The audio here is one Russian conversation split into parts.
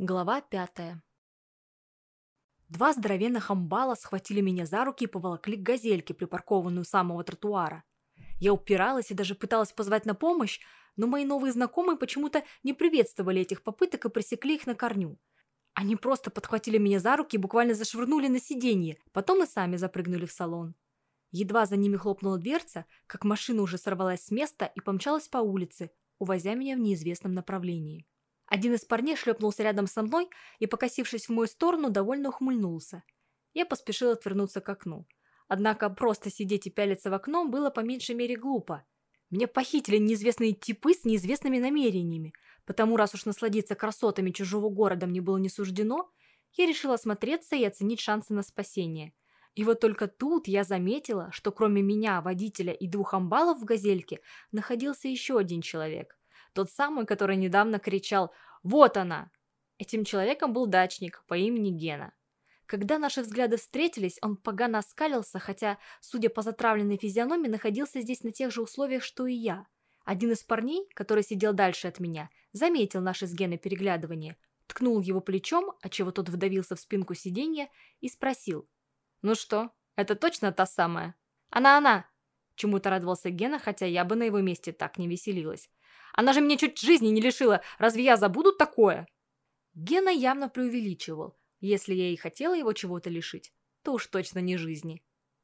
Глава пятая. Два здоровенных амбала схватили меня за руки и поволокли к газельке, припаркованную у самого тротуара. Я упиралась и даже пыталась позвать на помощь, но мои новые знакомые почему-то не приветствовали этих попыток и пресекли их на корню. Они просто подхватили меня за руки и буквально зашвырнули на сиденье, потом и сами запрыгнули в салон. Едва за ними хлопнула дверца, как машина уже сорвалась с места и помчалась по улице, увозя меня в неизвестном направлении. Один из парней шлепнулся рядом со мной и, покосившись в мою сторону, довольно ухмыльнулся. Я поспешила отвернуться к окну. Однако просто сидеть и пялиться в окно было по меньшей мере глупо. Меня похитили неизвестные типы с неизвестными намерениями, потому раз уж насладиться красотами чужого города мне было не суждено, я решила осмотреться и оценить шансы на спасение. И вот только тут я заметила, что кроме меня, водителя и двух амбалов в «Газельке» находился еще один человек. Тот самый, который недавно кричал «Вот она!». Этим человеком был дачник по имени Гена. Когда наши взгляды встретились, он погано оскалился, хотя, судя по затравленной физиономии, находился здесь на тех же условиях, что и я. Один из парней, который сидел дальше от меня, заметил наше с Геной переглядывание, ткнул его плечом, отчего тот вдавился в спинку сиденья, и спросил. «Ну что, это точно та самая?» «Она-она!» Чему-то радовался Гена, хотя я бы на его месте так не веселилась. Она же меня чуть жизни не лишила. Разве я забуду такое?» Гена явно преувеличивал. Если я и хотела его чего-то лишить, то уж точно не жизни.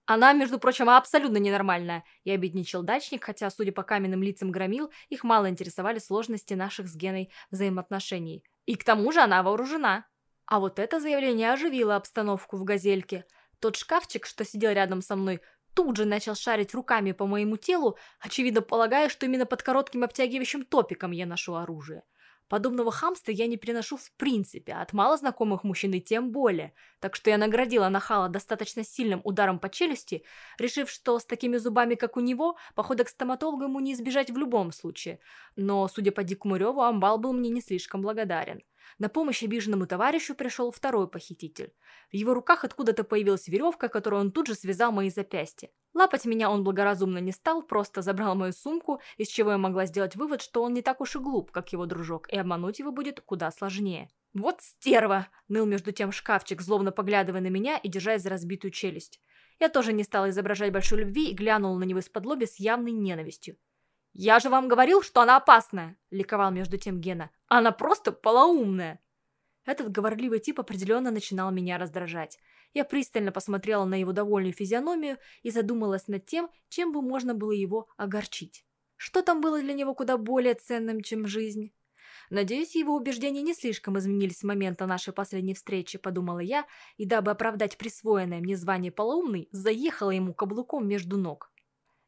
Она, между прочим, абсолютно ненормальная. Я обидничал дачник, хотя, судя по каменным лицам громил, их мало интересовали сложности наших с Геной взаимоотношений. И к тому же она вооружена. А вот это заявление оживило обстановку в «Газельке». Тот шкафчик, что сидел рядом со мной, тут же начал шарить руками по моему телу, очевидно полагая, что именно под коротким обтягивающим топиком я ношу оружие. Подобного хамства я не приношу в принципе, от малознакомых мужчин и тем более, так что я наградила нахала достаточно сильным ударом по челюсти, решив, что с такими зубами, как у него, похода к стоматологу ему не избежать в любом случае. Но, судя по дикому реву, амбал был мне не слишком благодарен. На помощь обиженному товарищу пришел второй похититель. В его руках откуда-то появилась веревка, которую он тут же связал мои запястья. Лапать меня он благоразумно не стал, просто забрал мою сумку, из чего я могла сделать вывод, что он не так уж и глуп, как его дружок, и обмануть его будет куда сложнее. «Вот стерва!» – ныл между тем шкафчик, злобно поглядывая на меня и держась за разбитую челюсть. Я тоже не стала изображать большой любви и глянула на него из-под лоби с явной ненавистью. «Я же вам говорил, что она опасная!» – ликовал между тем Гена. «Она просто полоумная!» Этот говорливый тип определенно начинал меня раздражать. Я пристально посмотрела на его довольную физиономию и задумалась над тем, чем бы можно было его огорчить. Что там было для него куда более ценным, чем жизнь? Надеюсь, его убеждения не слишком изменились с момента нашей последней встречи, подумала я, и дабы оправдать присвоенное мне звание полоумный, заехала ему каблуком между ног.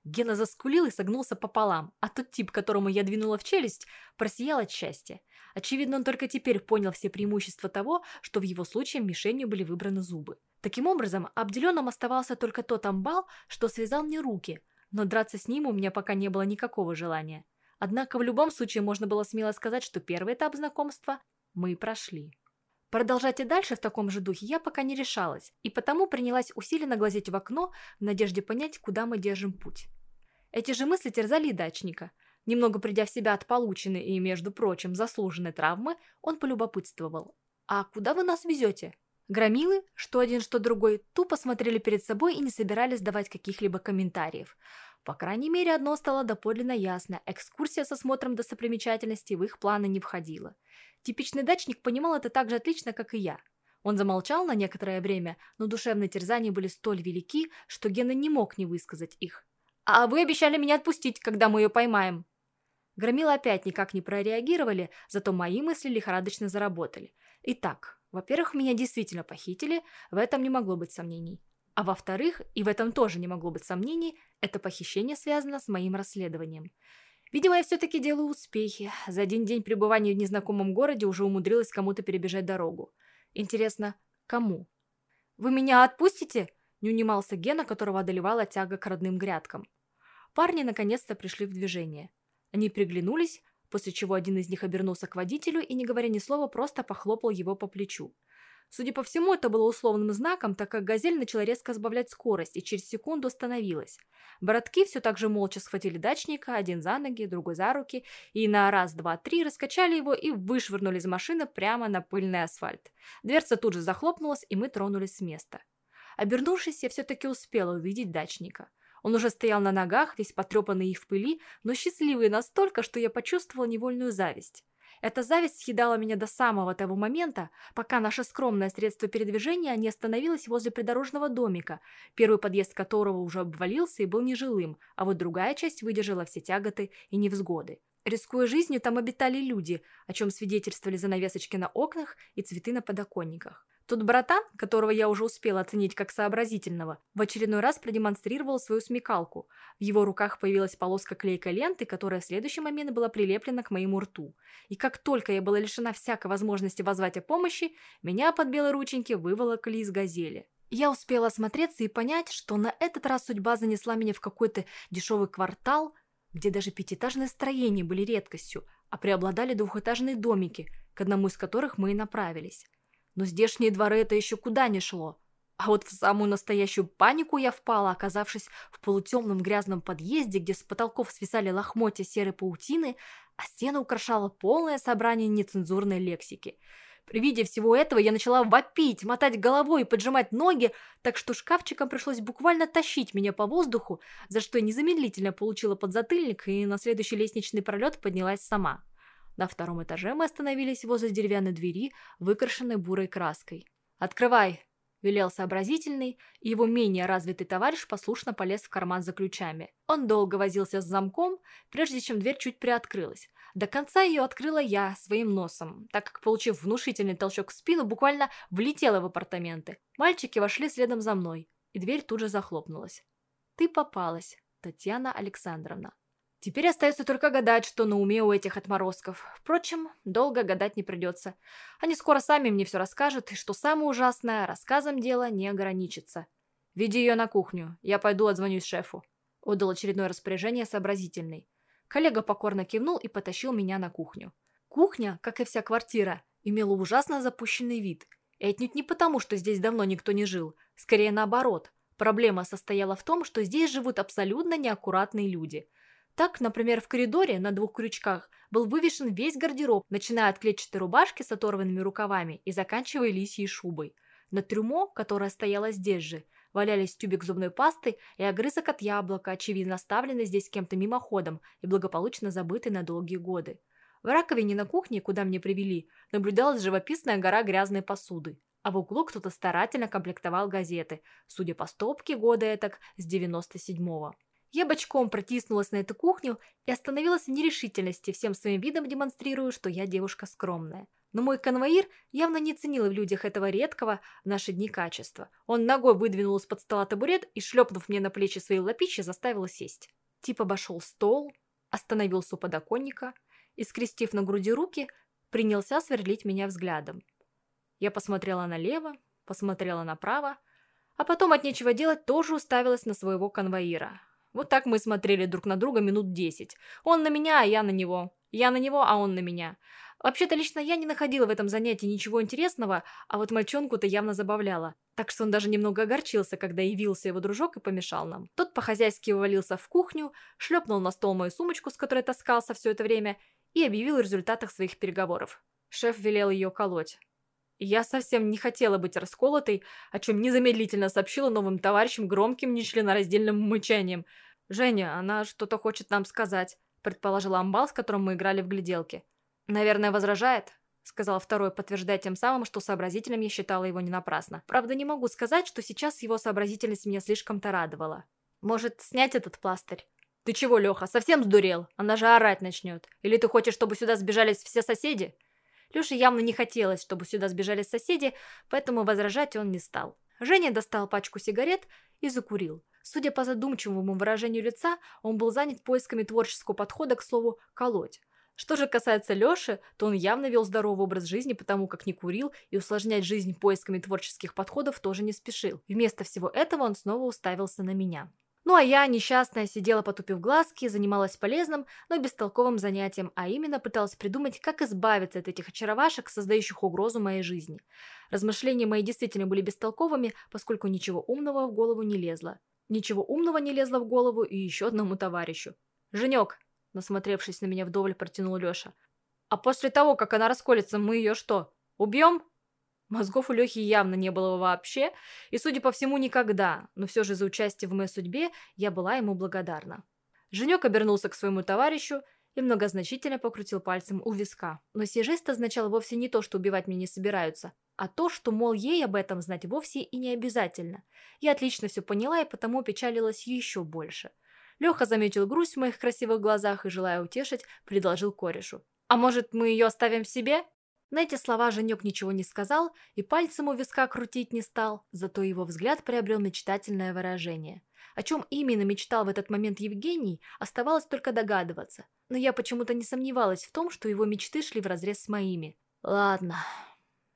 Гена заскулил и согнулся пополам, а тот тип, которому я двинула в челюсть, просиял от счастья. Очевидно, он только теперь понял все преимущества того, что в его случае мишенью были выбраны зубы. Таким образом, обделенным оставался только тот амбал, что связал мне руки, но драться с ним у меня пока не было никакого желания. Однако в любом случае можно было смело сказать, что первый этап знакомства мы прошли. Продолжать и дальше в таком же духе я пока не решалась, и потому принялась усиленно глазеть в окно в надежде понять, куда мы держим путь. Эти же мысли терзали дачника. Немного придя в себя от полученной и, между прочим, заслуженной травмы, он полюбопытствовал. «А куда вы нас везете?» Громилы, что один, что другой, тупо смотрели перед собой и не собирались давать каких-либо комментариев. По крайней мере, одно стало доподлинно ясно – экскурсия со смотром достопримечательностей в их планы не входила. Типичный дачник понимал это так же отлично, как и я. Он замолчал на некоторое время, но душевные терзания были столь велики, что Гена не мог не высказать их. «А вы обещали меня отпустить, когда мы ее поймаем». Громилы опять никак не прореагировали, зато мои мысли лихорадочно заработали. Итак, во-первых, меня действительно похитили, в этом не могло быть сомнений. А во-вторых, и в этом тоже не могло быть сомнений, это похищение связано с моим расследованием. Видимо, я все-таки делаю успехи. За один день пребывания в незнакомом городе уже умудрилась кому-то перебежать дорогу. Интересно, кому? «Вы меня отпустите?» – не унимался Гена, которого одолевала тяга к родным грядкам. Парни наконец-то пришли в движение. Они приглянулись, после чего один из них обернулся к водителю и, не говоря ни слова, просто похлопал его по плечу. Судя по всему, это было условным знаком, так как «Газель» начала резко сбавлять скорость и через секунду остановилась. Братки все так же молча схватили дачника, один за ноги, другой за руки, и на раз, два, три раскачали его и вышвырнули из машины прямо на пыльный асфальт. Дверца тут же захлопнулась, и мы тронулись с места. Обернувшись, я все-таки успела увидеть дачника. Он уже стоял на ногах, весь потрепанный и в пыли, но счастливый настолько, что я почувствовала невольную зависть. Эта зависть съедала меня до самого того момента, пока наше скромное средство передвижения не остановилось возле придорожного домика, первый подъезд которого уже обвалился и был нежилым, а вот другая часть выдержала все тяготы и невзгоды. Рискуя жизнью, там обитали люди, о чем свидетельствовали занавесочки на окнах и цветы на подоконниках. Тут братан, которого я уже успела оценить как сообразительного, в очередной раз продемонстрировал свою смекалку. В его руках появилась полоска клейкой ленты, которая в следующий момент была прилеплена к моему рту. И как только я была лишена всякой возможности возвать о помощи, меня под белые рученьки выволокли из газели. Я успела осмотреться и понять, что на этот раз судьба занесла меня в какой-то дешевый квартал, где даже пятиэтажные строения были редкостью, а преобладали двухэтажные домики, к одному из которых мы и направились. Но здешние дворы это еще куда не шло. А вот в самую настоящую панику я впала, оказавшись в полутемном грязном подъезде, где с потолков свисали лохмотья серой паутины, а стены украшало полное собрание нецензурной лексики. При виде всего этого я начала вопить, мотать головой и поджимать ноги, так что шкафчиком пришлось буквально тащить меня по воздуху, за что я незамедлительно получила подзатыльник и на следующий лестничный пролет поднялась сама. На втором этаже мы остановились возле деревянной двери, выкрашенной бурой краской. «Открывай!» – велел сообразительный, и его менее развитый товарищ послушно полез в карман за ключами. Он долго возился с замком, прежде чем дверь чуть приоткрылась. До конца ее открыла я своим носом, так как, получив внушительный толчок в спину, буквально влетела в апартаменты. Мальчики вошли следом за мной, и дверь тут же захлопнулась. «Ты попалась, Татьяна Александровна», Теперь остается только гадать, что на уме у этих отморозков. Впрочем, долго гадать не придется. Они скоро сами мне все расскажут, и что самое ужасное, рассказом дело не ограничится. «Веди ее на кухню, я пойду отзвонюсь шефу», — отдал очередное распоряжение сообразительный. Коллега покорно кивнул и потащил меня на кухню. Кухня, как и вся квартира, имела ужасно запущенный вид. И отнюдь не потому, что здесь давно никто не жил. Скорее наоборот. Проблема состояла в том, что здесь живут абсолютно неаккуратные люди — так, например, в коридоре на двух крючках был вывешен весь гардероб, начиная от клетчатой рубашки с оторванными рукавами и заканчивая лисьей шубой. На трюмо, которое стояло здесь же, валялись тюбик зубной пасты и огрызок от яблока, очевидно оставленный здесь кем-то мимоходом и благополучно забытый на долгие годы. В раковине на кухне, куда мне привели, наблюдалась живописная гора грязной посуды, а в углу кто-то старательно комплектовал газеты, судя по стопке года этак с 97-го. Я бочком протиснулась на эту кухню и остановилась в нерешительности, всем своим видом демонстрируя, что я девушка скромная. Но мой конвоир явно не ценил в людях этого редкого в наши дни качества. Он ногой выдвинул из-под стола табурет и, шлепнув мне на плечи свои лапищи, заставил сесть. Тип обошел стол, остановился у подоконника и, скрестив на груди руки, принялся сверлить меня взглядом. Я посмотрела налево, посмотрела направо, а потом от нечего делать тоже уставилась на своего конвоира. Вот так мы смотрели друг на друга минут десять. Он на меня, а я на него. Я на него, а он на меня. Вообще-то лично я не находила в этом занятии ничего интересного, а вот мальчонку-то явно забавляло. Так что он даже немного огорчился, когда явился его дружок и помешал нам. Тот по-хозяйски увалился в кухню, шлепнул на стол мою сумочку, с которой таскался все это время, и объявил о результатах своих переговоров. Шеф велел ее колоть. Я совсем не хотела быть расколотой, о чем незамедлительно сообщила новым товарищам громким нечленораздельным мычанием – «Женя, она что-то хочет нам сказать», – предположил Амбал, с которым мы играли в гляделки. «Наверное, возражает?» – сказал второй, подтверждая тем самым, что сообразительным я считала его не напрасно. Правда, не могу сказать, что сейчас его сообразительность меня слишком-то радовала. «Может, снять этот пластырь?» «Ты чего, Леха, совсем сдурел? Она же орать начнет. Или ты хочешь, чтобы сюда сбежались все соседи?» Леше явно не хотелось, чтобы сюда сбежались соседи, поэтому возражать он не стал. Женя достал пачку сигарет и закурил. Судя по задумчивому выражению лица, он был занят поисками творческого подхода к слову «колоть». Что же касается Лёши, то он явно вел здоровый образ жизни, потому как не курил и усложнять жизнь поисками творческих подходов тоже не спешил. Вместо всего этого он снова уставился на меня. Ну а я, несчастная, сидела потупив глазки, занималась полезным, но бестолковым занятием, а именно пыталась придумать, как избавиться от этих очаровашек, создающих угрозу моей жизни. Размышления мои действительно были бестолковыми, поскольку ничего умного в голову не лезло. Ничего умного не лезло в голову и еще одному товарищу. «Женек!» – насмотревшись на меня вдоволь, протянул Леша. «А после того, как она расколется, мы ее что, убьем?» Мозгов у Лехи явно не было вообще, и, судя по всему, никогда, но все же за участие в моей судьбе я была ему благодарна. Женек обернулся к своему товарищу и многозначительно покрутил пальцем у виска. Но сей жест означал вовсе не то, что убивать меня не собираются, а то, что, мол, ей об этом знать вовсе и не обязательно. Я отлично все поняла и потому печалилась еще больше. Леха заметил грусть в моих красивых глазах и, желая утешить, предложил корешу. «А может, мы ее оставим себе?» На эти слова Женек ничего не сказал и пальцем у виска крутить не стал, зато его взгляд приобрел мечтательное выражение. О чем именно мечтал в этот момент Евгений, оставалось только догадываться, но я почему-то не сомневалась в том, что его мечты шли вразрез с моими. «Ладно».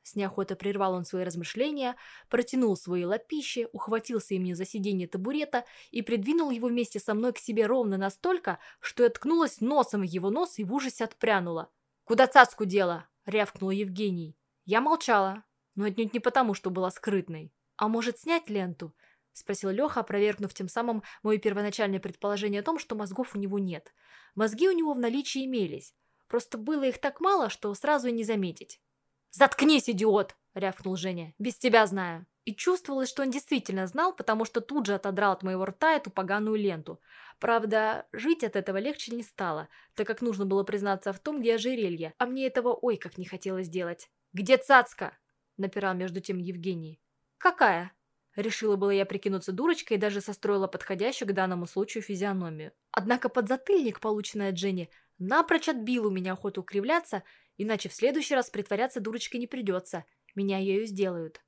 С неохотой прервал он свои размышления, протянул свои лапищи, ухватился ими за сиденье табурета и придвинул его вместе со мной к себе ровно настолько, что я ткнулась носом в его нос и в ужасе отпрянула. «Куда цаску дела?» – рявкнул Евгений. Я молчала, но отнюдь не потому, что была скрытной. «А может, снять ленту?» – спросил Леха, опровергнув тем самым мое первоначальное предположение о том, что мозгов у него нет. Мозги у него в наличии имелись. Просто было их так мало, что сразу и не заметить. «Заткнись, идиот!» – рявкнул Женя. «Без тебя знаю». И чувствовалось, что он действительно знал, потому что тут же отодрал от моего рта эту поганую ленту. Правда, жить от этого легче не стало, так как нужно было признаться в том, где ожерелье, а мне этого ой как не хотелось делать. «Где цацка?» – напирал между тем Евгений. «Какая?» Решила было я прикинуться дурочкой и даже состроила подходящую к данному случаю физиономию. Однако подзатыльник, полученный от Жени, напрочь отбил у меня охоту кривляться, иначе в следующий раз притворяться дурочкой не придется. Меня ею сделают.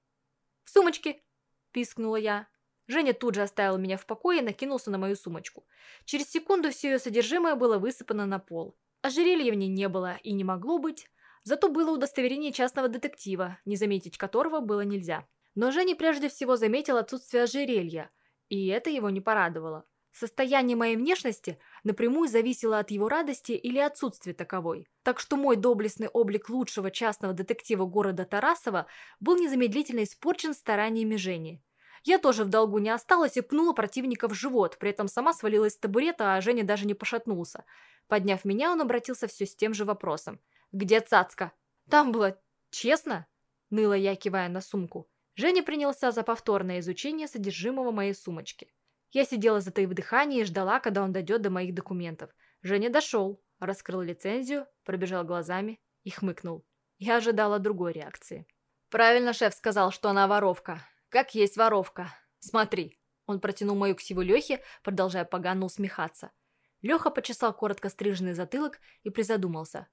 «В сумочке!» – пискнула я. Женя тут же оставил меня в покое и накинулся на мою сумочку. Через секунду все ее содержимое было высыпано на пол. Ожерелья в ней не было и не могло быть, зато было удостоверение частного детектива, не заметить которого было нельзя. Но Женя прежде всего заметил отсутствие ожерелья, и это его не порадовало. Состояние моей внешности напрямую зависело от его радости или отсутствия таковой. Так что мой доблестный облик лучшего частного детектива города Тарасова был незамедлительно испорчен стараниями Жени. Я тоже в долгу не осталась и пнула противника в живот, при этом сама свалилась с табурета, а Женя даже не пошатнулся. Подняв меня, он обратился все с тем же вопросом. «Где цацка?» «Там было честно?» – ныла я, кивая на сумку. Женя принялся за повторное изучение содержимого моей сумочки. Я сидела затаив дыхание и ждала, когда он дойдет до моих документов. Женя дошел, раскрыл лицензию, пробежал глазами и хмыкнул. Я ожидала другой реакции. «Правильно шеф сказал, что она воровка. Как есть воровка. Смотри». Он протянул мою ксиву Лехе, продолжая погано усмехаться. Леха почесал коротко стриженный затылок и призадумался.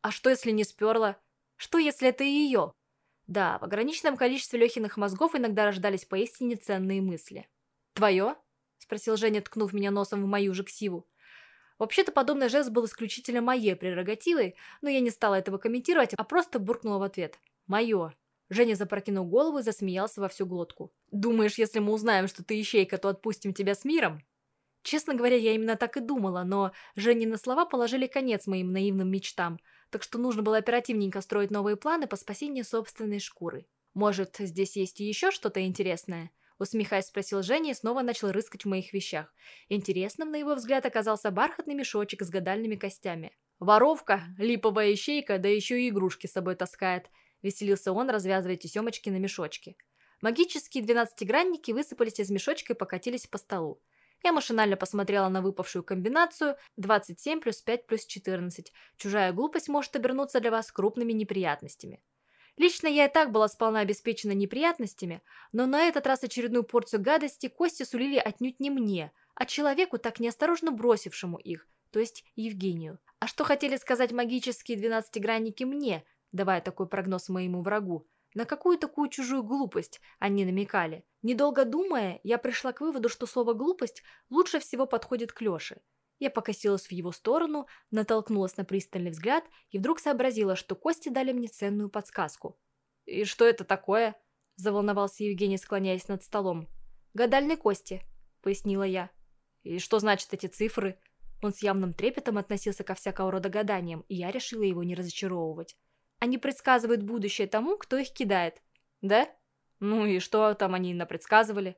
«А что, если не сперла? Что, если это и ее?» Да, в ограниченном количестве Лехиных мозгов иногда рождались поистине ценные мысли. «Твое?» – спросил Женя, ткнув меня носом в мою же ксиву. Вообще-то подобный жест был исключительно моей прерогативой, но я не стала этого комментировать, а просто буркнула в ответ. «Мое». Женя запрокинул голову и засмеялся во всю глотку. «Думаешь, если мы узнаем, что ты ищейка, то отпустим тебя с миром?» Честно говоря, я именно так и думала, но Женины слова положили конец моим наивным мечтам, так что нужно было оперативненько строить новые планы по спасению собственной шкуры. Может, здесь есть еще что-то интересное? Усмехаясь, спросил Женя и снова начал рыскать в моих вещах. Интересным, на его взгляд, оказался бархатный мешочек с гадальными костями. «Воровка, липовая ищейка, да еще и игрушки с собой таскает», – веселился он, развязывая тесемочки на мешочке. Магические двенадцатигранники высыпались из мешочка и покатились по столу. Я машинально посмотрела на выпавшую комбинацию 27 плюс 5 плюс 14. Чужая глупость может обернуться для вас крупными неприятностями. Лично я и так была сполна обеспечена неприятностями, но на этот раз очередную порцию гадости кости сулили отнюдь не мне, а человеку, так неосторожно бросившему их, то есть Евгению. А что хотели сказать магические двенадцатигранники мне, давая такой прогноз моему врагу? На какую такую чужую глупость они намекали? Недолго думая, я пришла к выводу, что слово «глупость» лучше всего подходит к Лёше – я покосилась в его сторону, натолкнулась на пристальный взгляд и вдруг сообразила, что кости дали мне ценную подсказку. «И что это такое?» – заволновался Евгений, склоняясь над столом. «Гадальные кости», –— пояснила я. «И что значат эти цифры?» Он с явным трепетом относился ко всякого рода гаданиям, и я решила его не разочаровывать. Они предсказывают будущее тому, кто их кидает. Да? Ну и что там они напредсказывали?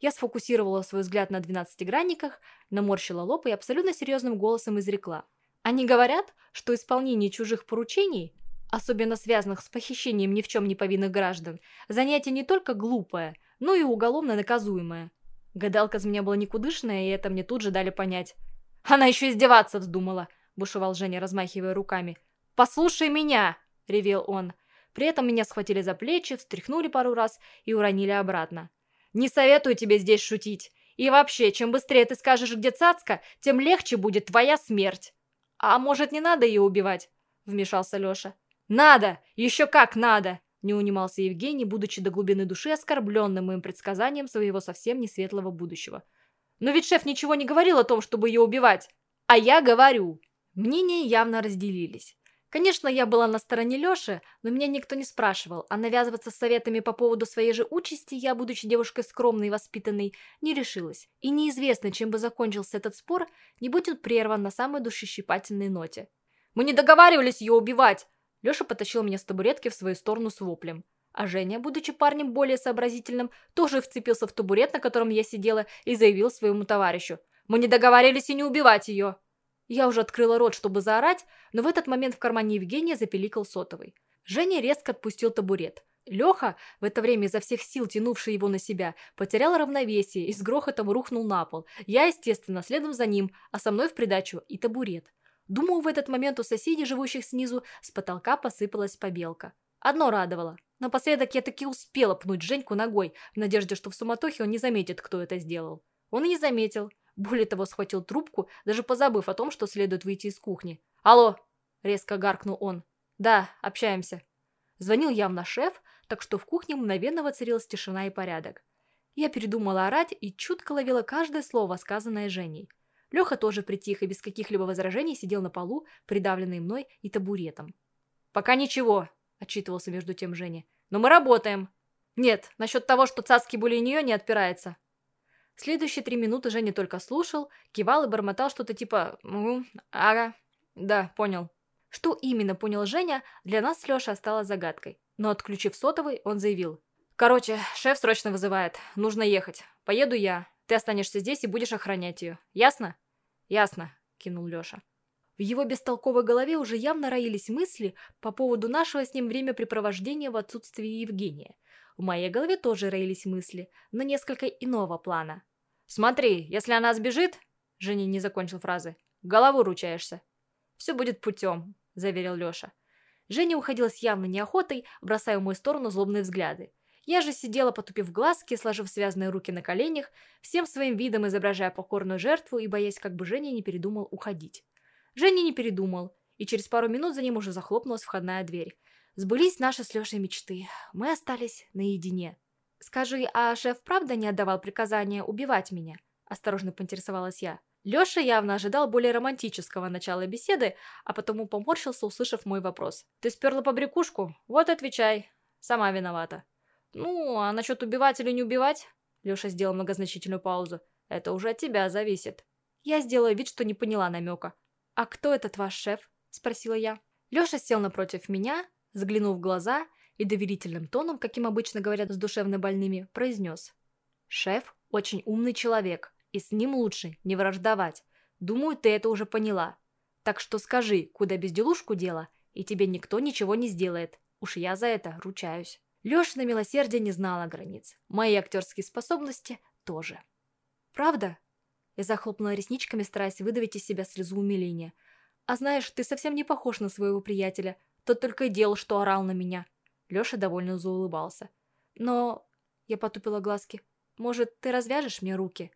Я сфокусировала свой взгляд на двенадцатигранниках, наморщила лоб и абсолютно серьезным голосом изрекла. Они говорят, что исполнение чужих поручений, особенно связанных с похищением ни в чем не повинных граждан, занятие не только глупое, но и уголовно наказуемое. Гадалка из меня была никудышная, и это мне тут же дали понять. Она еще издеваться вздумала, бушевал Женя, размахивая руками. «Послушай меня!» – ревел он. При этом меня схватили за плечи, встряхнули пару раз и уронили обратно. «Не советую тебе здесь шутить. И вообще, чем быстрее ты скажешь, где цацка, тем легче будет твоя смерть». «А может, не надо ее убивать?» – вмешался Леша. «Надо! Еще как надо!» – не унимался Евгений, будучи до глубины души оскорбленным моим предсказанием своего совсем не светлого будущего. «Но ведь шеф ничего не говорил о том, чтобы ее убивать!» «А я говорю!» Мнения явно разделились. Конечно, я была на стороне Лёши, но меня никто не спрашивал, а навязываться советами по поводу своей же участи я, будучи девушкой скромной и воспитанной, не решилась. И неизвестно, чем бы закончился этот спор, не будь он прерван на самой душещипательной ноте. «Мы не договаривались ее убивать!» Лёша потащил меня с табуретки в свою сторону с воплем. А Женя, будучи парнем более сообразительным, тоже вцепился в табурет, на котором я сидела, и заявил своему товарищу. «Мы не договаривались и не убивать ее!» Я уже открыла рот, чтобы заорать, но в этот момент в кармане Евгения запеликал сотовый. Женя резко отпустил табурет. Леха, в это время изо всех сил тянувший его на себя, потерял равновесие и с грохотом рухнул на пол. Я, естественно, следом за ним, а со мной в придачу и табурет. Думаю, в этот момент у соседей, живущих снизу, с потолка посыпалась побелка. Одно радовало. Напоследок я таки успела пнуть Женьку ногой, в надежде, что в суматохе он не заметит, кто это сделал. Он и не заметил. Более того, схватил трубку, даже позабыв о том, что следует выйти из кухни. «Алло!» – резко гаркнул он. «Да, общаемся». Звонил явно шеф, так что в кухне мгновенно воцарилась тишина и порядок. Я передумала орать и чутко ловила каждое слово, сказанное Женей. Леха тоже притих и без каких-либо возражений сидел на полу, придавленный мной и табуретом. «Пока ничего», – отчитывался между тем Женя. «Но мы работаем». «Нет, насчет того, что цацки были нее, не отпирается. Следующие три минуты Женя только слушал, кивал и бормотал что-то типа «Угу, ага, да, понял». Что именно понял Женя, для нас с Лешей осталось загадкой. Но отключив сотовый, он заявил. «Короче, шеф срочно вызывает. Нужно ехать. Поеду я. Ты останешься здесь и будешь охранять ее. Ясно?» «Ясно», – кинул Леша. В его бестолковой голове уже явно роились мысли по поводу нашего с ним времяпрепровождения в отсутствии Евгения – в моей голове тоже роились мысли, но несколько иного плана. «Смотри, если она сбежит...» Женя не закончил фразы. «Голову ручаешься». «Все будет путем», – заверил Леша. Женя уходила с явной неохотой, бросая в мою сторону злобные взгляды. Я же сидела, потупив глазки, сложив связанные руки на коленях, всем своим видом изображая покорную жертву и боясь, как бы Женя не передумал уходить. Женя не передумал, и через пару минут за ним уже захлопнулась входная дверь. Сбылись наши с Лешей мечты. Мы остались наедине. «Скажи, а шеф правда не отдавал приказания убивать меня?» Осторожно поинтересовалась я. Леша явно ожидал более романтического начала беседы, а потому поморщился, услышав мой вопрос. «Ты сперла побрякушку? Вот отвечай. Сама виновата». «Ну, а насчет убивать или не убивать?» Леша сделал многозначительную паузу. «Это уже от тебя зависит». Я сделала вид, что не поняла намека. «А кто этот ваш шеф?» – спросила я. Леша сел напротив меня, заглянул в глаза и доверительным тоном, каким обычно говорят с душевно больными, произнес. «Шеф очень умный человек, и с ним лучше не враждовать. Думаю, ты это уже поняла. Так что скажи, куда безделушку дело, и тебе никто ничего не сделает. Уж я за это ручаюсь». Леша на милосердие не знала границ. Мои актерские способности тоже. «Правда?» Я захлопнула ресничками, стараясь выдавить из себя слезу умиления. «А знаешь, ты совсем не похож на своего приятеля. Тот только и делал, что орал на меня. Леша довольно заулыбался. Но... Я потупила глазки. Может, ты развяжешь мне руки?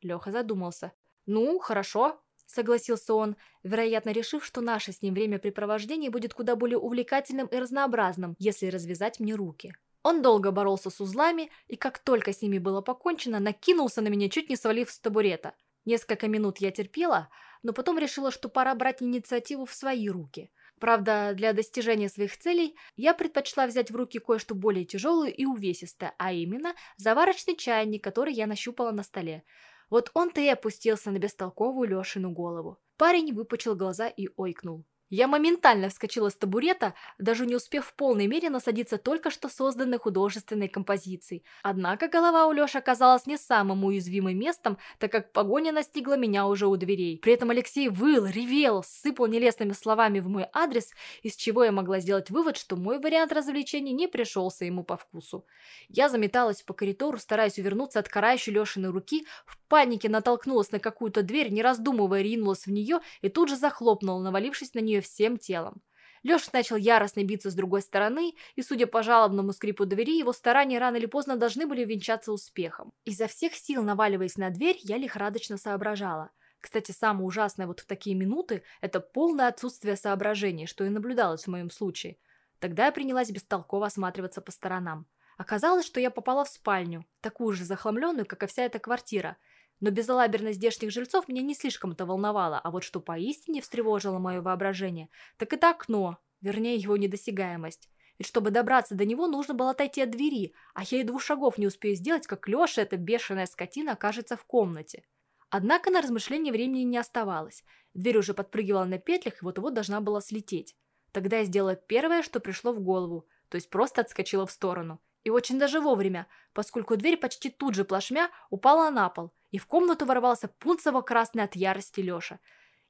Леха задумался. Ну, хорошо, согласился он, вероятно, решив, что наше с ним времяпрепровождение будет куда более увлекательным и разнообразным, если развязать мне руки. Он долго боролся с узлами, и как только с ними было покончено, накинулся на меня, чуть не свалив с табурета. Несколько минут я терпела, но потом решила, что пора брать инициативу в свои руки – Правда, для достижения своих целей я предпочла взять в руки кое-что более тяжелое и увесистое, а именно заварочный чайник, который я нащупала на столе. Вот он-то и опустился на бестолковую Лешину голову. Парень выпучил глаза и ойкнул. Я моментально вскочила с табурета, даже не успев в полной мере насадиться только что созданной художественной композицией. Однако голова у Лёши оказалась не самым уязвимым местом, так как погоня настигла меня уже у дверей. При этом Алексей выл, ревел, сыпал нелестными словами в мой адрес, из чего я могла сделать вывод, что мой вариант развлечений не пришелся ему по вкусу. Я заметалась по коридору, стараясь увернуться от карающей Лёшиной руки, в панике натолкнулась на какую-то дверь, не раздумывая ринулась в нее и тут же захлопнула, навалившись на нее всем телом. Леша начал яростно биться с другой стороны, и, судя по жалобному скрипу двери, его старания рано или поздно должны были венчаться успехом. Изо всех сил наваливаясь на дверь, я лихорадочно соображала. Кстати, самое ужасное вот в такие минуты – это полное отсутствие соображений, что и наблюдалось в моем случае. Тогда я принялась бестолково осматриваться по сторонам. Оказалось, что я попала в спальню, такую же захламленную, как и вся эта квартира – но безалаберность здешних жильцов меня не слишком-то волновала, а вот что поистине встревожило мое воображение, так это окно, вернее его недосягаемость. Ведь чтобы добраться до него, нужно было отойти от двери, а я и двух шагов не успею сделать, как Леша, эта бешеная скотина, окажется в комнате. Однако на размышление времени не оставалось. Дверь уже подпрыгивала на петлях и вот-вот должна была слететь. Тогда я сделала первое, что пришло в голову, то есть просто отскочила в сторону. И очень даже вовремя, поскольку дверь почти тут же плашмя упала на пол, и в комнату ворвался пунцево-красный от ярости Леша.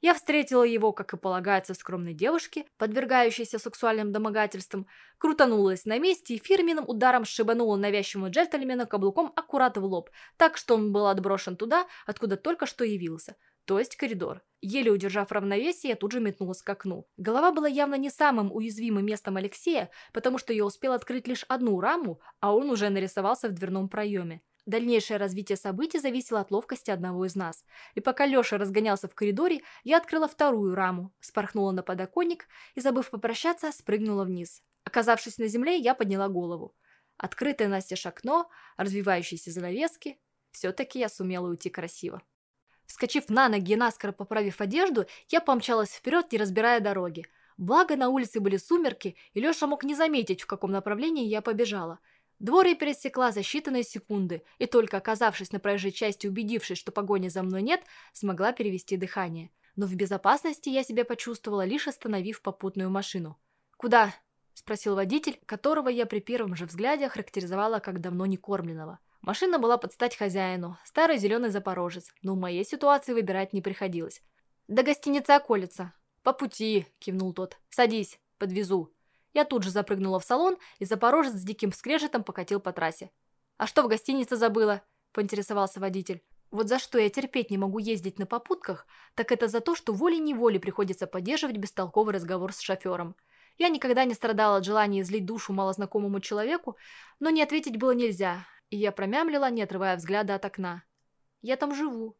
Я встретила его, как и полагается скромной девушке, подвергающейся сексуальным домогательствам, крутанулась на месте и фирменным ударом сшибанула навязчивому джентльмену каблуком аккурат в лоб, так что он был отброшен туда, откуда только что явился – то есть коридор. Еле удержав равновесие, я тут же метнулась к окну. Голова была явно не самым уязвимым местом Алексея, потому что я успел открыть лишь одну раму, а он уже нарисовался в дверном проеме. Дальнейшее развитие событий зависело от ловкости одного из нас. И пока Леша разгонялся в коридоре, я открыла вторую раму, спорхнула на подоконник и, забыв попрощаться, спрыгнула вниз. Оказавшись на земле, я подняла голову. Открытое настежь окно, развивающиеся занавески. Все-таки я сумела уйти красиво. Вскочив на ноги и наскоро поправив одежду, я помчалась вперед, не разбирая дороги. Благо, на улице были сумерки, и Леша мог не заметить, в каком направлении я побежала. Двор я пересекла за считанные секунды, и только оказавшись на проезжей части, убедившись, что погони за мной нет, смогла перевести дыхание. Но в безопасности я себя почувствовала, лишь остановив попутную машину. «Куда?» – спросил водитель, которого я при первом же взгляде характеризовала как давно не кормленного. Машина была под стать хозяину, старый зеленый запорожец, но в моей ситуации выбирать не приходилось. «До гостиницы околица». «По пути», – кивнул тот. «Садись, подвезу». Я тут же запрыгнула в салон, и запорожец с диким скрежетом покатил по трассе. «А что в гостинице забыла?» – поинтересовался водитель. Вот за что я терпеть не могу ездить на попутках, так это за то, что волей-неволей приходится поддерживать бестолковый разговор с шофером. Я никогда не страдала от желания излить душу малознакомому человеку, но не ответить было нельзя, и я промямлила, не отрывая взгляда от окна. «Я там живу».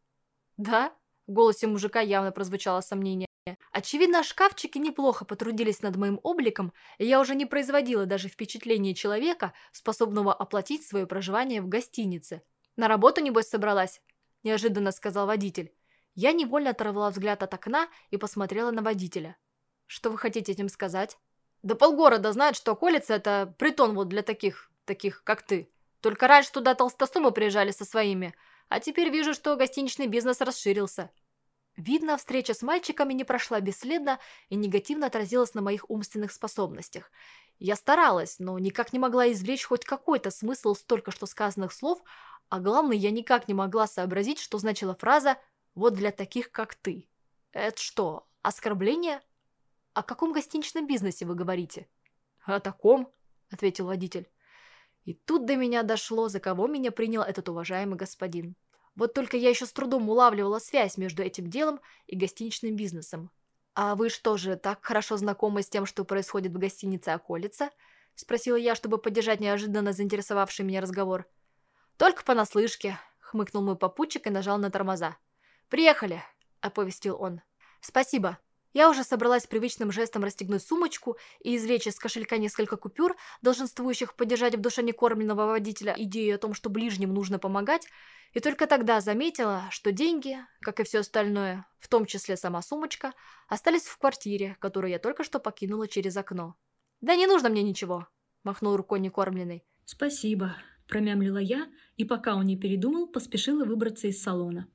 «Да?» – в голосе мужика явно прозвучало сомнение. Очевидно, шкафчики неплохо потрудились над моим обликом, и я уже не производила даже впечатления человека, способного оплатить свое проживание в гостинице. «На работу, небось, собралась?» – неожиданно сказал водитель. Я невольно оторвала взгляд от окна и посмотрела на водителя. «Что вы хотите этим сказать?» «Да полгорода знает, что околица – это притон вот для таких, таких, как ты», только раньше туда толстосумы приезжали со своими, а теперь вижу, что гостиничный бизнес расширился. Видно, встреча с мальчиками не прошла бесследно и негативно отразилась на моих умственных способностях. Я старалась, но никак не могла извлечь хоть какой-то смысл из только что сказанных слов, а главное, я никак не могла сообразить, что значила фраза «вот для таких, как ты». Это что, оскорбление? О каком гостиничном бизнесе вы говорите? О таком, ответил водитель. И тут до меня дошло, за кого меня принял этот уважаемый господин. Вот только я еще с трудом улавливала связь между этим делом и гостиничным бизнесом. «А вы что же, так хорошо знакомы с тем, что происходит в гостинице «Околица»?» – спросила я, чтобы поддержать неожиданно заинтересовавший меня разговор. «Только понаслышке», – хмыкнул мой попутчик и нажал на тормоза. «Приехали», – оповестил он. «Спасибо», я уже собралась привычным жестом расстегнуть сумочку и извлечь из кошелька несколько купюр, долженствующих поддержать в душе некормленного водителя идею о том, что ближним нужно помогать, И только тогда заметила, что деньги, как и все остальное, в том числе сама сумочка, остались в квартире, которую я только что покинула через окно. «Да не нужно мне ничего», – махнул рукой некормленный. «Спасибо», – промямлила я, и пока он не передумал, поспешила выбраться из салона.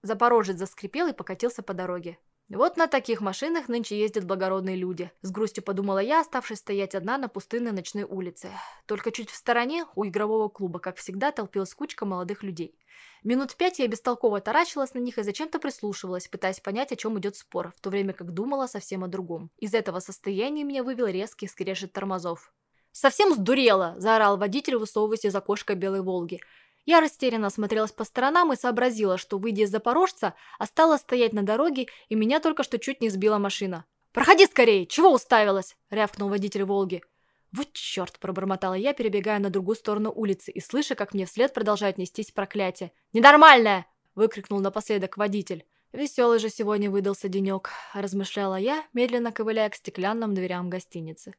Запорожец заскрипел и покатился по дороге. Вот на таких машинах нынче ездят благородные люди. С грустью подумала я, оставшись стоять одна на пустынной ночной улице. Только чуть в стороне, у игрового клуба, как всегда, толпилась кучка молодых людей. Минут пять я бестолково таращилась на них и зачем-то прислушивалась, пытаясь понять, о чем идет спор, в то время как думала совсем о другом. Из этого состояния меня вывел резкий скрежет тормозов. «Совсем сдурела!» – заорал водитель, высовываясь из окошка белой «Волги». Я растерянно смотрелась по сторонам и сообразила, что, выйдя из Запорожца, осталась стоять на дороге, и меня только что чуть не сбила машина. «Проходи скорее! Чего уставилась?» – рявкнул водитель «Волги». «Вот черт!» – пробормотала я, перебегая на другую сторону улицы и слыша, как мне вслед продолжает нестись проклятие. «Ненормальная!» – выкрикнул напоследок водитель. «Веселый же сегодня выдался денек», – размышляла я, медленно ковыляя к стеклянным дверям гостиницы.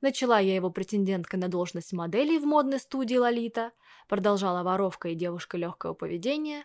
Начала я его претенденткой на должность модели в модной студии «Лолита», продолжала воровка и девушка легкого поведения,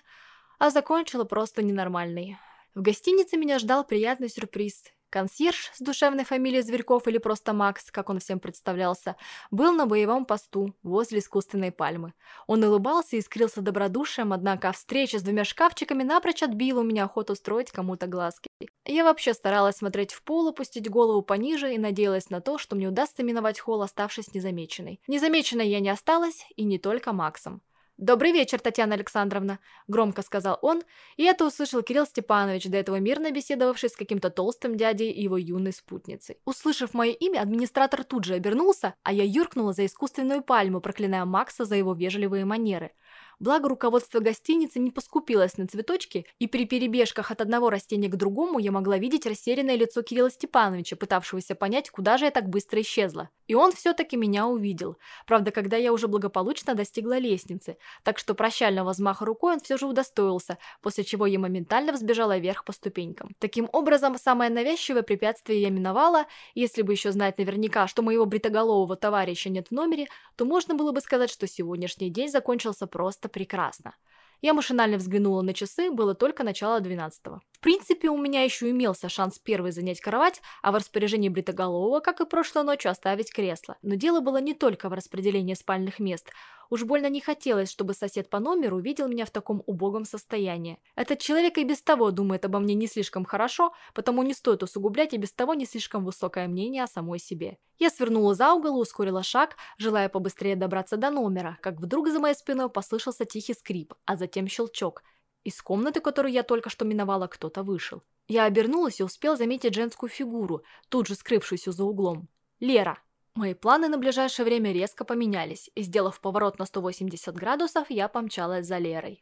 а закончила просто ненормальной. В гостинице меня ждал приятный сюрприз. Консьерж с душевной фамилией Зверьков или просто Макс, как он всем представлялся, был на боевом посту возле искусственной пальмы. Он улыбался и скрылся добродушием, однако встреча с двумя шкафчиками напрочь отбила у меня охоту строить кому-то глазки. Я вообще старалась смотреть в пол, опустить голову пониже и надеялась на то, что мне удастся миновать холл, оставшись незамеченной. Незамеченной я не осталась, и не только Максом. «Добрый вечер, Татьяна Александровна», – громко сказал он, и это услышал Кирилл Степанович, до этого мирно беседовавший с каким-то толстым дядей и его юной спутницей. Услышав мое имя, администратор тут же обернулся, а я юркнула за искусственную пальму, проклиная Макса за его вежливые манеры – Благо, руководство гостиницы не поскупилось на цветочки, и при перебежках от одного растения к другому я могла видеть растерянное лицо Кирилла Степановича, пытавшегося понять, куда же я так быстро исчезла. И он все-таки меня увидел. Правда, когда я уже благополучно достигла лестницы, так что прощального взмаха рукой он все же удостоился, после чего я моментально взбежала вверх по ступенькам. Таким образом, самое навязчивое препятствие я миновала, если бы еще знать наверняка, что моего бритоголового товарища нет в номере, то можно было бы сказать, что сегодняшний день закончился просто просто прекрасно. Я машинально взглянула на часы, было только начало двенадцатого. В принципе, у меня еще имелся шанс первый занять кровать, а в распоряжении Бритоголового, как и прошлой ночью, оставить кресло. Но дело было не только в распределении спальных мест. Уж больно не хотелось, чтобы сосед по номеру увидел меня в таком убогом состоянии. Этот человек и без того думает обо мне не слишком хорошо, потому не стоит усугублять и без того не слишком высокое мнение о самой себе. Я свернула за угол и ускорила шаг, желая побыстрее добраться до номера, как вдруг за моей спиной послышался тихий скрип, а затем щелчок. Из комнаты, которую я только что миновала, кто-то вышел. Я обернулась и успел заметить женскую фигуру, тут же скрывшуюся за углом. Лера. Мои планы на ближайшее время резко поменялись, и, сделав поворот на 180 градусов, я помчалась за Лерой.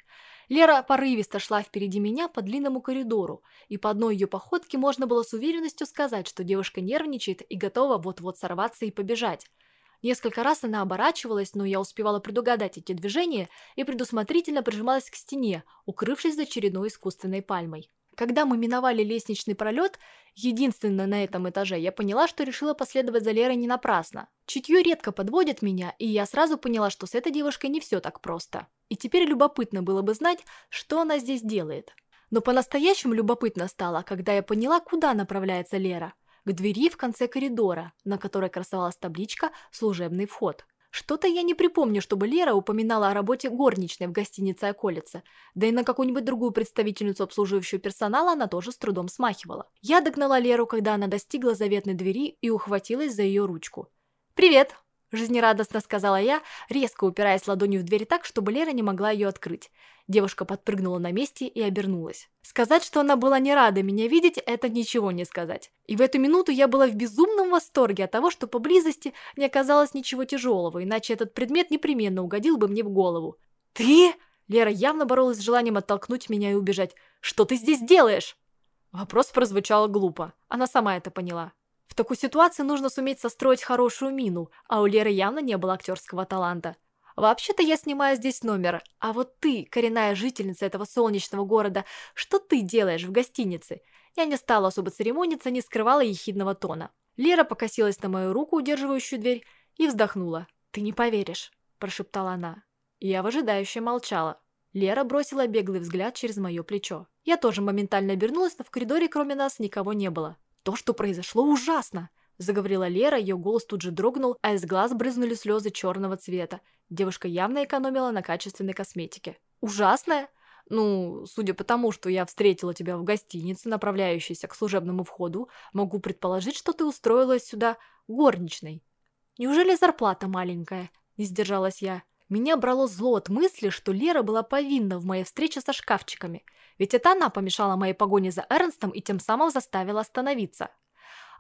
Лера порывисто шла впереди меня по длинному коридору, и по одной ее походке можно было с уверенностью сказать, что девушка нервничает и готова вот-вот сорваться и побежать. Несколько раз она оборачивалась, но я успевала предугадать эти движения и предусмотрительно прижималась к стене, укрывшись за очередной искусственной пальмой. Когда мы миновали лестничный пролет, единственное на этом этаже, я поняла, что решила последовать за Лерой не напрасно. Чутье редко подводит меня, и я сразу поняла, что с этой девушкой не все так просто. И теперь любопытно было бы знать, что она здесь делает. Но по-настоящему любопытно стало, когда я поняла, куда направляется Лера. К двери в конце коридора, на которой красовалась табличка «Служебный вход». Что-то я не припомню, чтобы Лера упоминала о работе горничной в гостинице «Околица», да и на какую-нибудь другую представительницу обслуживающего персонала она тоже с трудом смахивала. Я догнала Леру, когда она достигла заветной двери и ухватилась за ее ручку. «Привет!» – жизнерадостно сказала я, резко упираясь ладонью в дверь так, чтобы Лера не могла ее открыть. Девушка подпрыгнула на месте и обернулась. Сказать, что она была не рада меня видеть, это ничего не сказать. И в эту минуту я была в безумном восторге от того, что поблизости не оказалось ничего тяжелого, иначе этот предмет непременно угодил бы мне в голову. «Ты?» Лера явно боролась с желанием оттолкнуть меня и убежать. «Что ты здесь делаешь?» Вопрос прозвучал глупо. Она сама это поняла. В такой ситуации нужно суметь состроить хорошую мину, а у Леры явно не было актерского таланта. Вообще-то я снимаю здесь номер, а вот ты, коренная жительница этого солнечного города, что ты делаешь в гостинице? Я не стала особо церемониться, не скрывала ехидного тона. Лера покосилась на мою руку, удерживающую дверь, и вздохнула. «Ты не поверишь», – прошептала она. Я выжидающе молчала. Лера бросила беглый взгляд через мое плечо. Я тоже моментально обернулась, но в коридоре кроме нас никого не было. То, что произошло, ужасно! Заговорила Лера, ее голос тут же дрогнул, а из глаз брызнули слезы черного цвета. Девушка явно экономила на качественной косметике. «Ужасное? Ну, судя по тому, что я встретила тебя в гостинице, направляющейся к служебному входу, могу предположить, что ты устроилась сюда горничной. Неужели зарплата маленькая?» Не сдержалась я. Меня брало зло от мысли, что Лера была повинна в моей встрече со шкафчиками. Ведь это она помешала моей погоне за Эрнстом и тем самым заставила остановиться.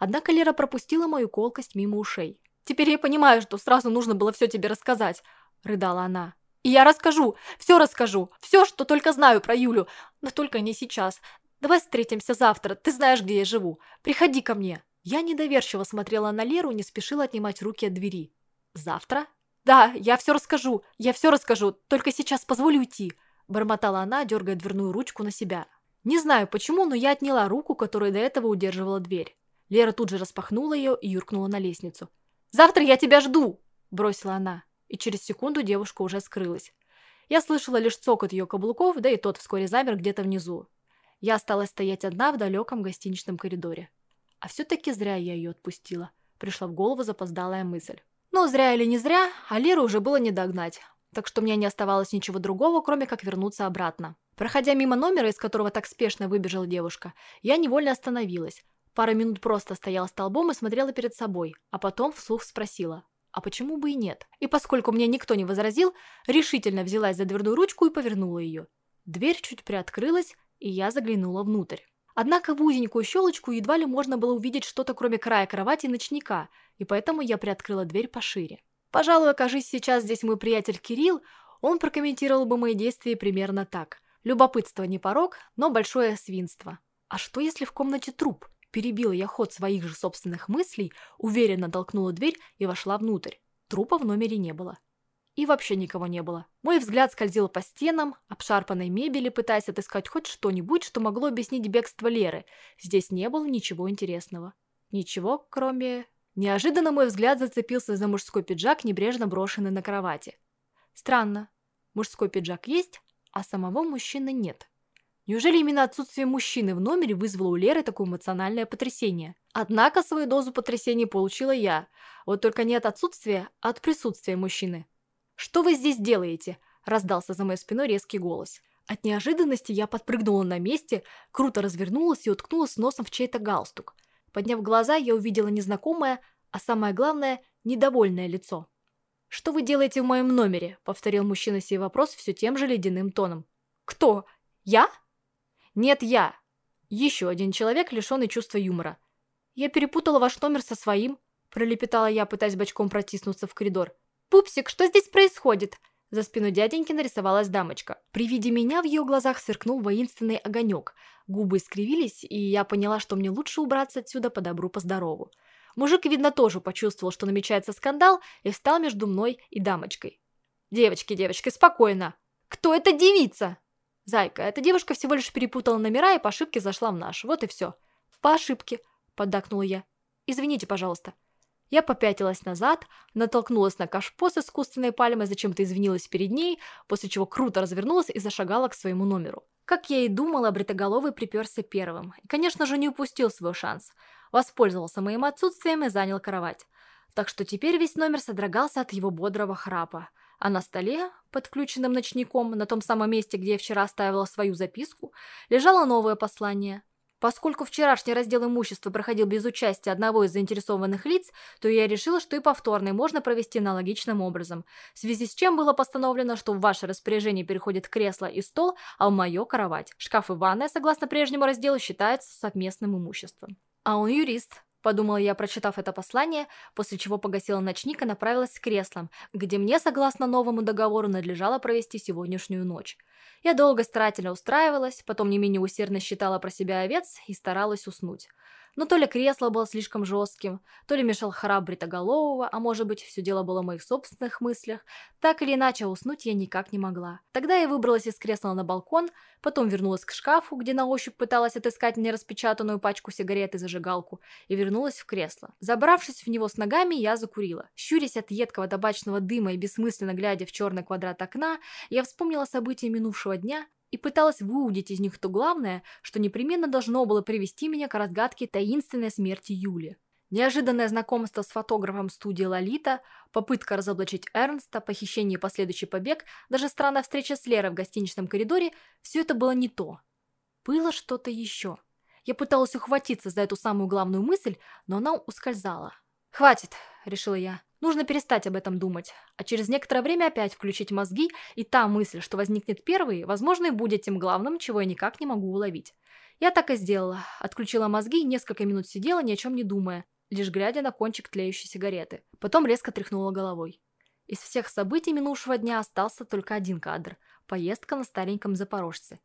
Однако Лера пропустила мою колкость мимо ушей. «Теперь я понимаю, что сразу нужно было все тебе рассказать», — рыдала она. «И я расскажу, все расскажу, все, что только знаю про Юлю, но только не сейчас. Давай встретимся завтра, ты знаешь, где я живу. Приходи ко мне». Я недоверчиво смотрела на Леру и не спешила отнимать руки от двери. «Завтра?» «Да, я все расскажу, я все расскажу, только сейчас позволь уйти», бормотала она, дергая дверную ручку на себя. Не знаю почему, но я отняла руку, которая до этого удерживала дверь. Лера тут же распахнула ее и юркнула на лестницу. «Завтра я тебя жду!» – бросила она. И через секунду девушка уже скрылась. Я слышала лишь цокот ее каблуков, да и тот вскоре замер где-то внизу. Я осталась стоять одна в далеком гостиничном коридоре. А все-таки зря я ее отпустила. Пришла в голову запоздалая мысль. Но зря или не зря, а Леру уже было не догнать. Так что мне не оставалось ничего другого, кроме как вернуться обратно. Проходя мимо номера, из которого так спешно выбежала девушка, я невольно остановилась, Пару минут просто стояла столбом и смотрела перед собой, а потом вслух спросила, а почему бы и нет? И поскольку мне никто не возразил, решительно взялась за дверную ручку и повернула ее. Дверь чуть приоткрылась, и я заглянула внутрь. Однако в узенькую щелочку едва ли можно было увидеть что-то кроме края кровати и ночника, и поэтому я приоткрыла дверь пошире. Пожалуй, окажись сейчас здесь мой приятель Кирилл, он прокомментировал бы мои действия примерно так. Любопытство не порог, но большое свинство. А что если в комнате труп? Перебила я ход своих же собственных мыслей, уверенно толкнула дверь и вошла внутрь. Трупа в номере не было. И вообще никого не было. Мой взгляд скользил по стенам, обшарпанной мебели, пытаясь отыскать хоть что-нибудь, что могло объяснить бегство Леры. Здесь не было ничего интересного. Ничего, кроме... Неожиданно мой взгляд зацепился за мужской пиджак, небрежно брошенный на кровати. Странно. Мужской пиджак есть, а самого мужчины нет. Неужели именно отсутствие мужчины в номере вызвало у Леры такое эмоциональное потрясение? Однако свою дозу потрясения получила я. Вот только не от отсутствия, а от присутствия мужчины. «Что вы здесь делаете?» – раздался за моей спиной резкий голос. От неожиданности я подпрыгнула на месте, круто развернулась и уткнулась носом в чей-то галстук. Подняв глаза, я увидела незнакомое, а самое главное – недовольное лицо. «Что вы делаете в моем номере?» – повторил мужчина сей вопрос все тем же ледяным тоном. «Кто? Я?» «Нет, я!» Еще один человек, лишенный чувства юмора. «Я перепутала ваш номер со своим», – пролепетала я, пытаясь бочком протиснуться в коридор. «Пупсик, что здесь происходит?» За спиной дяденьки нарисовалась дамочка. При виде меня в ее глазах сверкнул воинственный огонек. Губы искривились, и я поняла, что мне лучше убраться отсюда по добру, по здорову. Мужик, видно, тоже почувствовал, что намечается скандал, и встал между мной и дамочкой. «Девочки, девочки, спокойно! Кто эта девица?» «Зайка, эта девушка всего лишь перепутала номера и по ошибке зашла в наш. Вот и все». «По ошибке», — поддакнула я. «Извините, пожалуйста». Я попятилась назад, натолкнулась на кашпо с искусственной пальмой, зачем-то извинилась перед ней, после чего круто развернулась и зашагала к своему номеру. Как я и думала, бритоголовый приперся первым. И, конечно же, не упустил свой шанс. Воспользовался моим отсутствием и занял кровать. Так что теперь весь номер содрогался от его бодрого храпа а на столе, под включенным ночником, на том самом месте, где я вчера оставила свою записку, лежало новое послание. Поскольку вчерашний раздел имущества проходил без участия одного из заинтересованных лиц, то я решила, что и повторный можно провести аналогичным образом, в связи с чем было постановлено, что в ваше распоряжение переходит кресло и стол, а в мое – кровать. Шкаф и ванная, согласно прежнему разделу, считается совместным имуществом. А он юрист, Подумала я, прочитав это послание, после чего погасила ночник и направилась к креслам, где мне, согласно новому договору, надлежало провести сегодняшнюю ночь. Я долго старательно устраивалась, потом не менее усердно считала про себя овец и старалась уснуть. Но то ли кресло было слишком жестким, то ли мешал храп бритоголового, а может быть, все дело было в моих собственных мыслях. Так или иначе, уснуть я никак не могла. Тогда я выбралась из кресла на балкон, потом вернулась к шкафу, где на ощупь пыталась отыскать нераспечатанную пачку сигарет и зажигалку, и вернулась в кресло. Забравшись в него с ногами, я закурила. Щурясь от едкого табачного дыма и бессмысленно глядя в черный квадрат окна, я вспомнила события минувшего дня, и пыталась выудить из них то главное, что непременно должно было привести меня к разгадке таинственной смерти Юли. Неожиданное знакомство с фотографом студии «Лолита», попытка разоблачить Эрнста, похищение и последующий побег, даже странная встреча с Лерой в гостиничном коридоре – все это было не то. Было что-то еще. Я пыталась ухватиться за эту самую главную мысль, но она ускользала. «Хватит», – решила я. Нужно перестать об этом думать, а через некоторое время опять включить мозги, и та мысль, что возникнет первой, возможно, и будет тем главным, чего я никак не могу уловить. Я так и сделала. Отключила мозги и несколько минут сидела, ни о чем не думая, лишь глядя на кончик тлеющей сигареты. Потом резко тряхнула головой. Из всех событий минувшего дня остался только один кадр – поездка на стареньком запорожце.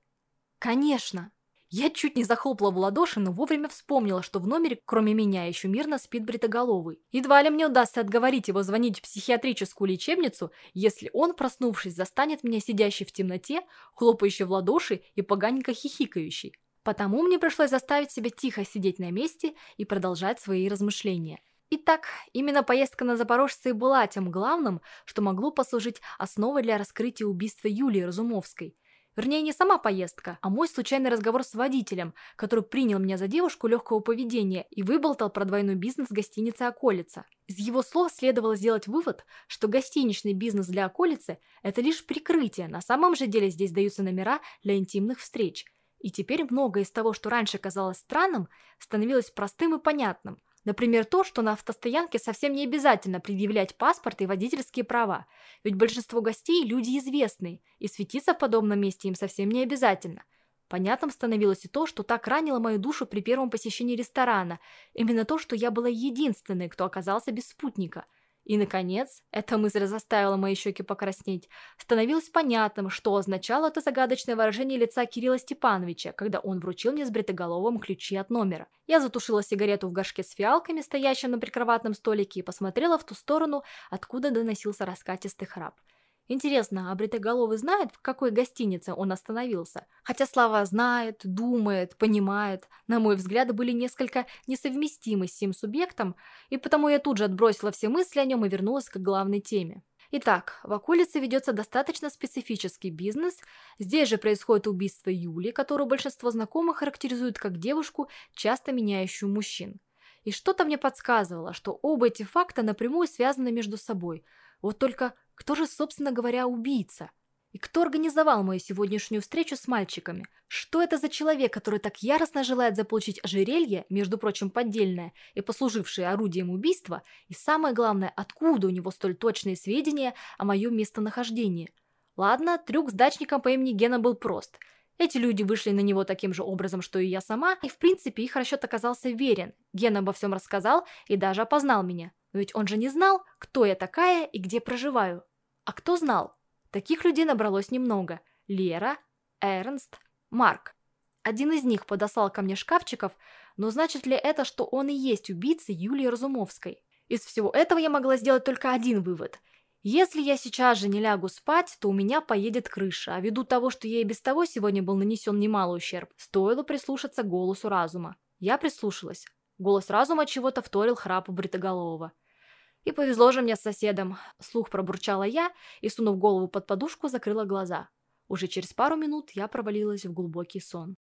Конечно! Я чуть не захлопала в ладоши, но вовремя вспомнила, что в номере, кроме меня, еще мирно спит бритоголовый. Едва ли мне удастся отговорить его звонить в психиатрическую лечебницу, если он, проснувшись, застанет меня сидящей в темноте, хлопающей в ладоши и поганенько хихикающей. Потому мне пришлось заставить себя тихо сидеть на месте и продолжать свои размышления. Итак, именно поездка на Запорожце и была тем главным, что могло послужить основой для раскрытия убийства Юлии Разумовской – Вернее, не сама поездка, а мой случайный разговор с водителем, который принял меня за девушку легкого поведения и выболтал про двойной бизнес гостиницы «Околица». Из его слов следовало сделать вывод, что гостиничный бизнес для «Околицы» – это лишь прикрытие, на самом же деле здесь даются номера для интимных встреч. И теперь многое из того, что раньше казалось странным, становилось простым и понятным – Например, то, что на автостоянке совсем не обязательно предъявлять паспорт и водительские права, ведь большинство гостей – люди известные, и светиться в подобном месте им совсем не обязательно. Понятным становилось и то, что так ранило мою душу при первом посещении ресторана, именно то, что я была единственной, кто оказался без спутника – и, наконец, эта мысль заставила мои щеки покраснеть. Становилось понятным, что означало это загадочное выражение лица Кирилла Степановича, когда он вручил мне с бритоголовым ключи от номера. Я затушила сигарету в горшке с фиалками, стоящем на прикроватном столике, и посмотрела в ту сторону, откуда доносился раскатистый храп. Интересно, а Бритоголовый знает, в какой гостинице он остановился? Хотя Слава знает, думает, понимает, на мой взгляд, были несколько несовместимы с сим субъектом, и потому я тут же отбросила все мысли о нем и вернулась к главной теме. Итак, в околице ведется достаточно специфический бизнес. Здесь же происходит убийство Юли, которую большинство знакомых характеризуют как девушку, часто меняющую мужчин. И что-то мне подсказывало, что оба эти факта напрямую связаны между собой. Вот только кто же, собственно говоря, убийца? И кто организовал мою сегодняшнюю встречу с мальчиками? Что это за человек, который так яростно желает заполучить ожерелье, между прочим, поддельное, и послужившее орудием убийства? И самое главное, откуда у него столь точные сведения о моем местонахождении? Ладно, трюк с дачником по имени Гена был прост. Эти люди вышли на него таким же образом, что и я сама, и в принципе их расчет оказался верен. Гена обо всем рассказал и даже опознал меня. Но ведь он же не знал, кто я такая и где проживаю. А кто знал? Таких людей набралось немного. Лера, Эрнст, Марк. Один из них подослал ко мне шкафчиков, но значит ли это, что он и есть убийца Юлии Разумовской? Из всего этого я могла сделать только один вывод. Если я сейчас же не лягу спать, то у меня поедет крыша, а ввиду того, что ей без того сегодня был нанесен немалый ущерб, стоило прислушаться голосу разума. Я прислушалась. Голос разума чего-то вторил храпу Бритоголового. И повезло же мне с соседом. Слух пробурчала я и, сунув голову под подушку, закрыла глаза. Уже через пару минут я провалилась в глубокий сон.